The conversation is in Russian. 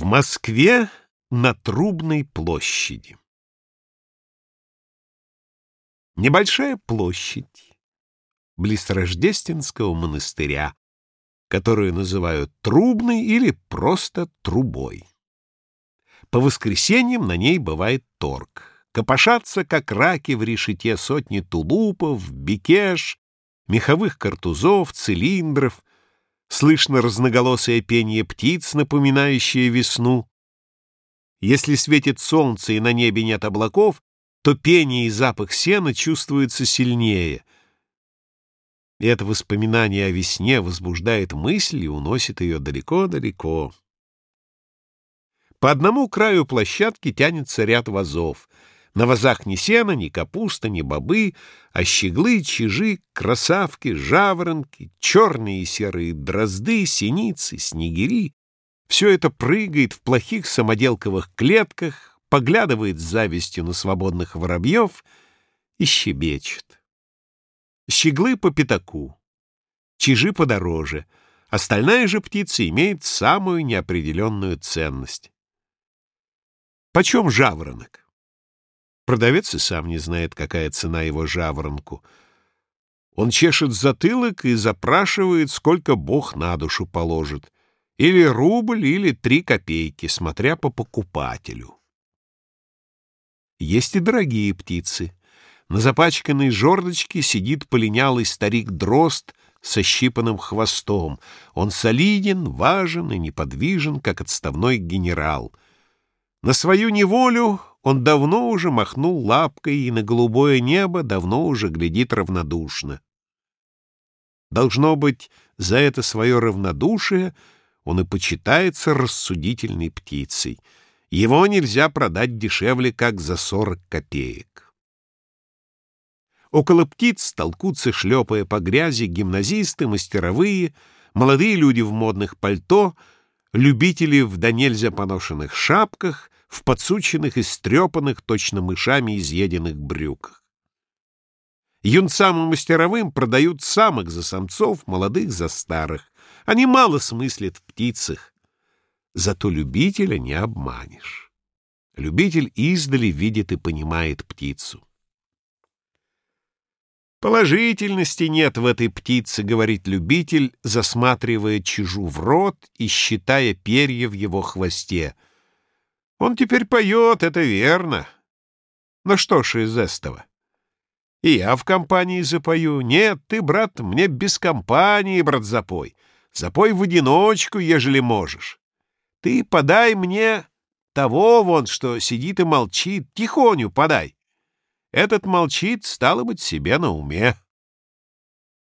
В Москве на Трубной площади. Небольшая площадь близ Рождественского монастыря, которую называют Трубной или просто Трубой. По воскресеньям на ней бывает торг. Копошатся, как раки в решете сотни тулупов, бекеш, меховых картузов, цилиндров, слышно разноголосое пение птиц, напоминающее весну. Если светит солнце и на небе нет облаков, то пение и запах сена чувствуются сильнее. И это воспоминание о весне возбуждает мысль и уносит ее далеко-далеко. По одному краю площадки тянется ряд вазов — на вазах ни сена, ни капуста, ни бобы, а щеглы, чижи, красавки, жаворонки, черные и серые дрозды, синицы, снегири. Все это прыгает в плохих самоделковых клетках, поглядывает с завистью на свободных воробьев и щебечет. Щеглы по пятаку, чижи подороже, остальная же птица имеет самую неопределенную ценность. Почем жаворонок? Продавец и сам не знает, какая цена его жаворонку. Он чешет затылок и запрашивает, сколько Бог на душу положит. Или рубль, или три копейки, смотря по покупателю. Есть и дорогие птицы. На запачканной жердочке сидит полинялый старик-дрозд со щипанным хвостом. Он солиден, важен и неподвижен, как отставной генерал. На свою неволю он давно уже махнул лапкой и на голубое небо давно уже глядит равнодушно. Должно быть, за это свое равнодушие он и почитается рассудительной птицей. Его нельзя продать дешевле, как за сорок копеек. Около птиц толкутся, шлепая по грязи, гимназисты, мастеровые, молодые люди в модных пальто, любители в до нельзя поношенных шапках — в подсученных и стрепанных, точно мышами изъеденных брюках. Юнцам и мастеровым продают самых за самцов, молодых за старых. Они мало смыслят в птицах. Зато любителя не обманешь. Любитель издали видит и понимает птицу. Положительности нет в этой птице, говорит любитель, засматривая чижу в рот и считая перья в его хвосте — он теперь поет, это верно. Но что ж из этого? И я в компании запою. Нет, ты, брат, мне без компании, брат, запой. Запой в одиночку, ежели можешь. Ты подай мне того вон, что сидит и молчит. Тихоню подай. Этот молчит, стало быть, себе на уме.